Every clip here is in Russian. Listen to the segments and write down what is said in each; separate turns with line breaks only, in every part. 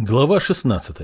Глава 16.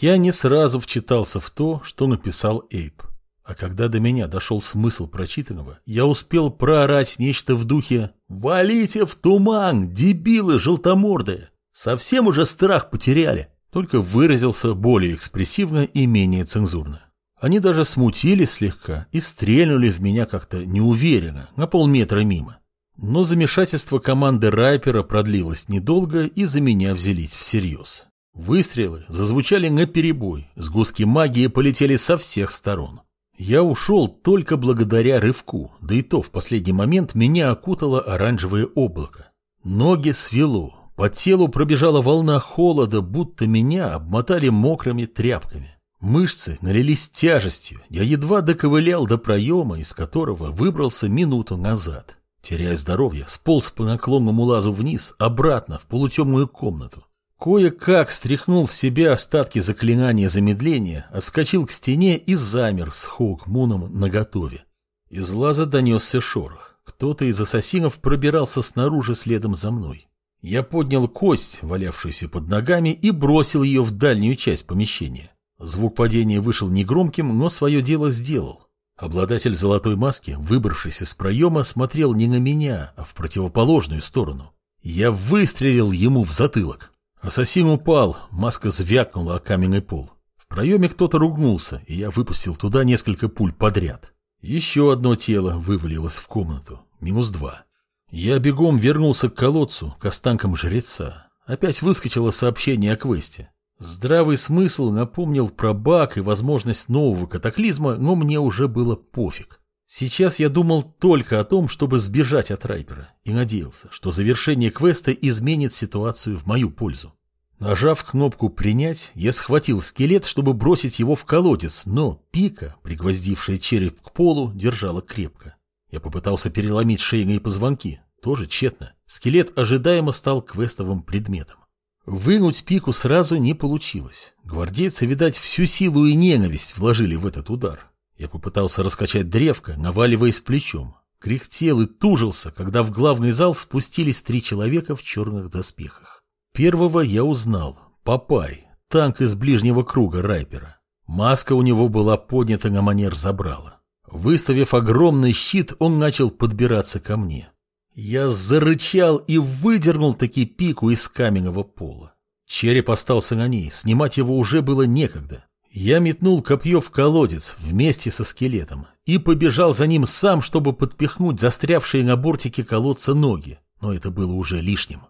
Я не сразу вчитался в то, что написал Эйп. А когда до меня дошел смысл прочитанного, я успел проорать нечто в духе «Валите в туман, дебилы желтомордые! Совсем уже страх потеряли!» Только выразился более экспрессивно и менее цензурно. Они даже смутились слегка и стрельнули в меня как-то неуверенно, на полметра мимо. Но замешательство команды Райпера продлилось недолго, и за меня взялись всерьез. Выстрелы зазвучали наперебой, сгустки магии полетели со всех сторон. Я ушел только благодаря рывку, да и то в последний момент меня окутало оранжевое облако. Ноги свело, по телу пробежала волна холода, будто меня обмотали мокрыми тряпками. Мышцы налились тяжестью, я едва доковылял до проема, из которого выбрался минуту назад. Теряя здоровье, сполз по наклонному лазу вниз, обратно, в полутемную комнату. Кое-как стряхнул с себя остатки заклинания замедления, отскочил к стене и замер с Хоук-Муном наготове. Из лаза донесся шорох. Кто-то из ассасинов пробирался снаружи следом за мной. Я поднял кость, валявшуюся под ногами, и бросил ее в дальнюю часть помещения. Звук падения вышел негромким, но свое дело сделал. Обладатель золотой маски, выбравшись из проема, смотрел не на меня, а в противоположную сторону. Я выстрелил ему в затылок. Ассасин упал, маска звякнула о каменный пол. В проеме кто-то ругнулся, и я выпустил туда несколько пуль подряд. Еще одно тело вывалилось в комнату. Минус два. Я бегом вернулся к колодцу, к останкам жреца. Опять выскочило сообщение о квесте. Здравый смысл напомнил про баг и возможность нового катаклизма, но мне уже было пофиг. Сейчас я думал только о том, чтобы сбежать от Райпера, и надеялся, что завершение квеста изменит ситуацию в мою пользу. Нажав кнопку «Принять», я схватил скелет, чтобы бросить его в колодец, но пика, пригвоздившая череп к полу, держала крепко. Я попытался переломить шейные позвонки, тоже тщетно. Скелет ожидаемо стал квестовым предметом. Вынуть пику сразу не получилось. Гвардейцы, видать, всю силу и ненависть вложили в этот удар. Я попытался раскачать древко, наваливаясь плечом. Кряхтел и тужился, когда в главный зал спустились три человека в черных доспехах. Первого я узнал. Папай, танк из ближнего круга Райпера. Маска у него была поднята на манер забрала. Выставив огромный щит, он начал подбираться ко мне. Я зарычал и выдернул таки пику из каменного пола. Череп остался на ней, снимать его уже было некогда. Я метнул копье в колодец вместе со скелетом и побежал за ним сам, чтобы подпихнуть застрявшие на бортике колодца ноги, но это было уже лишним.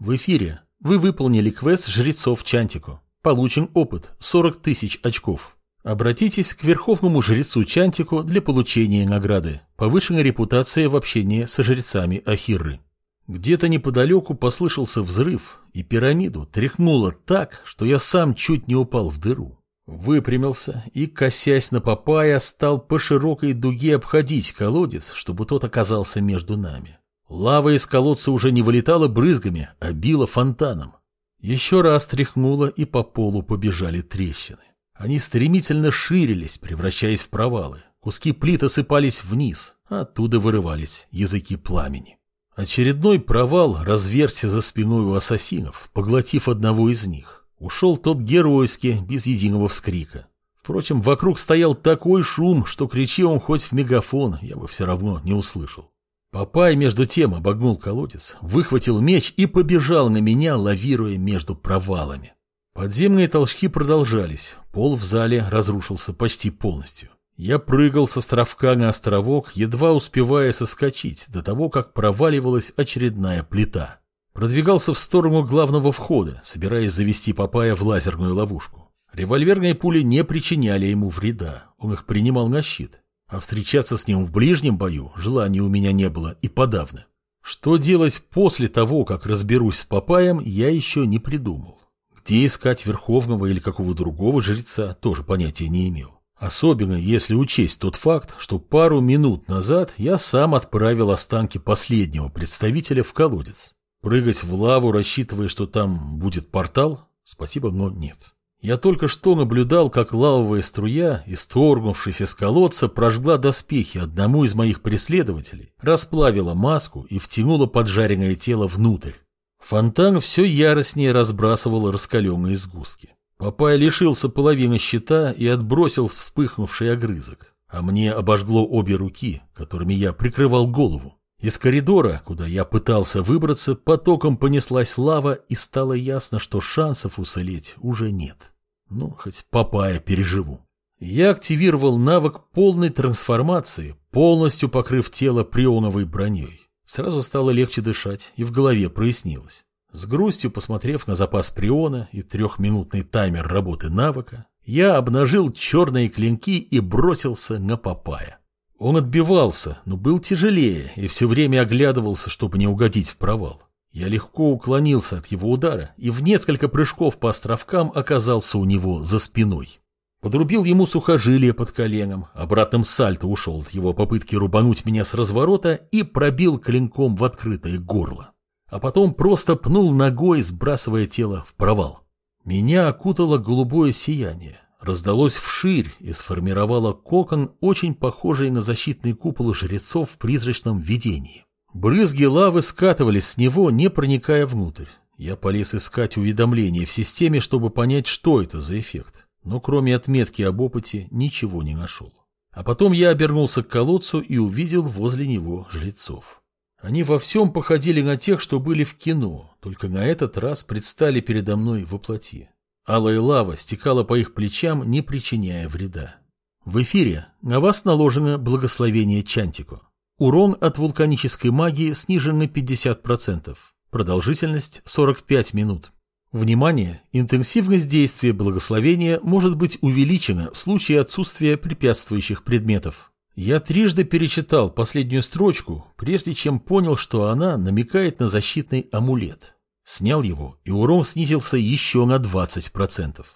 В эфире вы выполнили квест жрецов Чантику. Получен опыт 40 тысяч очков. Обратитесь к верховному жрецу Чантику для получения награды. Повышенная репутация в общении со жрецами Ахирры. Где-то неподалеку послышался взрыв, и пирамиду тряхнуло так, что я сам чуть не упал в дыру. Выпрямился и, косясь на Папая, стал по широкой дуге обходить колодец, чтобы тот оказался между нами. Лава из колодца уже не вылетала брызгами, а била фонтаном. Еще раз тряхнуло, и по полу побежали трещины. Они стремительно ширились, превращаясь в провалы. Куски плит осыпались вниз, а оттуда вырывались языки пламени. Очередной провал разверся за спиной у ассасинов, поглотив одного из них. Ушел тот геройски, без единого вскрика. Впрочем, вокруг стоял такой шум, что кричи он хоть в мегафон, я бы все равно не услышал. Папай между тем обогнул колодец, выхватил меч и побежал на меня, лавируя между провалами. Подземные толчки продолжались, пол в зале разрушился почти полностью. Я прыгал с островка на островок, едва успевая соскочить до того, как проваливалась очередная плита. Продвигался в сторону главного входа, собираясь завести Папая в лазерную ловушку. Револьверные пули не причиняли ему вреда, он их принимал на щит. А встречаться с ним в ближнем бою желания у меня не было и подавно. Что делать после того, как разберусь с Папаем, я еще не придумал. Где искать верховного или какого другого жреца, тоже понятия не имел. Особенно если учесть тот факт, что пару минут назад я сам отправил останки последнего представителя в колодец. Прыгать в лаву, рассчитывая, что там будет портал? Спасибо, но нет. Я только что наблюдал, как лавовая струя, исторгнувшись из колодца, прожгла доспехи одному из моих преследователей, расплавила маску и втянула поджаренное тело внутрь. Фонтан все яростнее разбрасывал раскаленные сгустки. Папай лишился половины щита и отбросил вспыхнувший огрызок. А мне обожгло обе руки, которыми я прикрывал голову. Из коридора, куда я пытался выбраться, потоком понеслась лава, и стало ясно, что шансов уцелеть уже нет. Ну, хоть папая переживу. Я активировал навык полной трансформации, полностью покрыв тело прионовой броней. Сразу стало легче дышать, и в голове прояснилось. С грустью посмотрев на запас приона и трехминутный таймер работы навыка, я обнажил черные клинки и бросился на Папая. Он отбивался, но был тяжелее и все время оглядывался, чтобы не угодить в провал. Я легко уклонился от его удара и в несколько прыжков по островкам оказался у него за спиной. Подрубил ему сухожилие под коленом, обратным сальто ушел от его попытки рубануть меня с разворота и пробил клинком в открытое горло а потом просто пнул ногой, сбрасывая тело в провал. Меня окутало голубое сияние, раздалось вширь и сформировало кокон, очень похожий на защитный купол жрецов в призрачном видении. Брызги лавы скатывались с него, не проникая внутрь. Я полез искать уведомления в системе, чтобы понять, что это за эффект, но кроме отметки об опыте ничего не нашел. А потом я обернулся к колодцу и увидел возле него жрецов. Они во всем походили на тех, что были в кино, только на этот раз предстали передо мной во плоти. Алая лава стекала по их плечам, не причиняя вреда. В эфире на вас наложено благословение Чантико. Урон от вулканической магии снижен на 50%. Продолжительность 45 минут. Внимание! Интенсивность действия благословения может быть увеличена в случае отсутствия препятствующих предметов. Я трижды перечитал последнюю строчку, прежде чем понял, что она намекает на защитный амулет. Снял его, и урон снизился еще на 20%.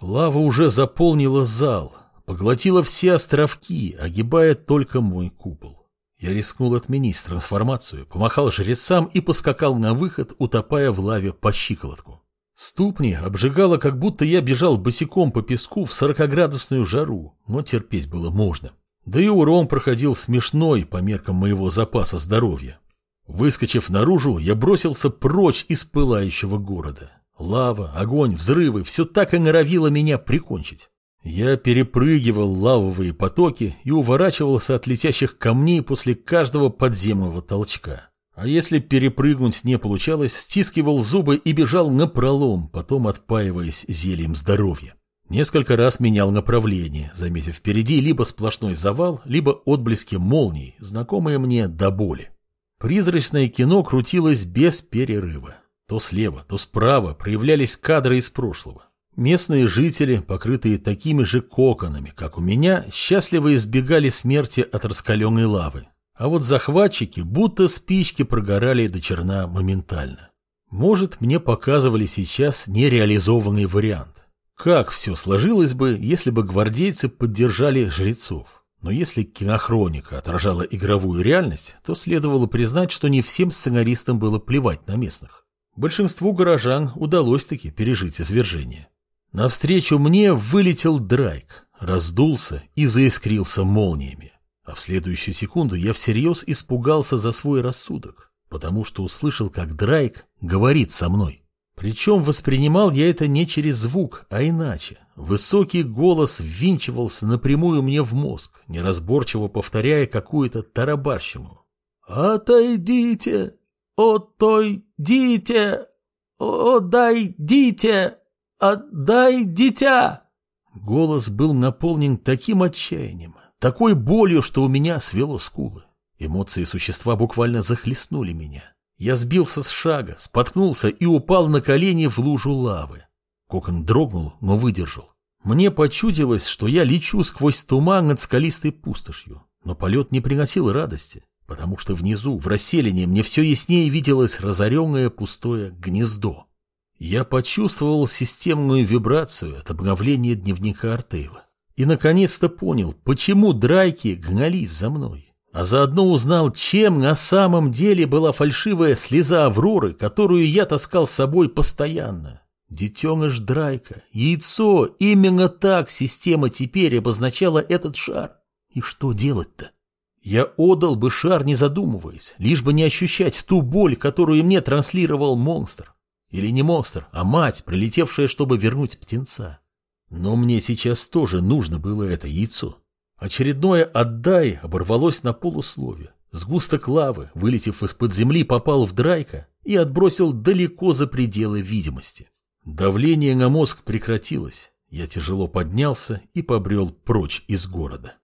Лава уже заполнила зал, поглотила все островки, огибая только мой купол. Я рискнул отменить трансформацию, помахал жрецам и поскакал на выход, утопая в лаве по щиколотку. Ступни обжигало, как будто я бежал босиком по песку в сорокоградусную жару, но терпеть было можно. Да и урон проходил смешной по меркам моего запаса здоровья. Выскочив наружу, я бросился прочь из пылающего города. Лава, огонь, взрывы – все так и норовило меня прикончить. Я перепрыгивал лавовые потоки и уворачивался от летящих камней после каждого подземного толчка. А если перепрыгнуть не получалось, стискивал зубы и бежал напролом, потом отпаиваясь зельем здоровья. Несколько раз менял направление, заметив впереди либо сплошной завал, либо отблески молний, знакомые мне до боли. Призрачное кино крутилось без перерыва. То слева, то справа проявлялись кадры из прошлого. Местные жители, покрытые такими же коконами, как у меня, счастливо избегали смерти от раскаленной лавы. А вот захватчики будто спички прогорали до черна моментально. Может, мне показывали сейчас нереализованный вариант. Как все сложилось бы, если бы гвардейцы поддержали жрецов? Но если кинохроника отражала игровую реальность, то следовало признать, что не всем сценаристам было плевать на местных. Большинству горожан удалось таки пережить извержение. Навстречу мне вылетел Драйк, раздулся и заискрился молниями. А в следующую секунду я всерьез испугался за свой рассудок, потому что услышал, как Драйк говорит со мной. Причем воспринимал я это не через звук, а иначе. Высокий голос ввинчивался напрямую мне в мозг, неразборчиво повторяя какую-то тарабарщину. «Отойдите! Отойдите! Отдайте! Отдай дитя!» Голос был наполнен таким отчаянием, такой болью, что у меня свело скулы. Эмоции существа буквально захлестнули меня. Я сбился с шага, споткнулся и упал на колени в лужу лавы. Кокон дрогнул, но выдержал. Мне почудилось, что я лечу сквозь туман над скалистой пустошью, но полет не приносил радости, потому что внизу, в расселении, мне все яснее виделось разоренное пустое гнездо. Я почувствовал системную вибрацию от обновления дневника Артейла. И наконец-то понял, почему драйки гнались за мной а заодно узнал, чем на самом деле была фальшивая слеза Авроры, которую я таскал с собой постоянно. Детеныш Драйка, яйцо, именно так система теперь обозначала этот шар. И что делать-то? Я отдал бы шар, не задумываясь, лишь бы не ощущать ту боль, которую мне транслировал монстр. Или не монстр, а мать, прилетевшая, чтобы вернуть птенца. Но мне сейчас тоже нужно было это яйцо. Очередное «отдай» оборвалось на полусловие. Сгусток лавы, вылетев из-под земли, попал в Драйка и отбросил далеко за пределы видимости. Давление на мозг прекратилось. Я тяжело поднялся и побрел прочь из города.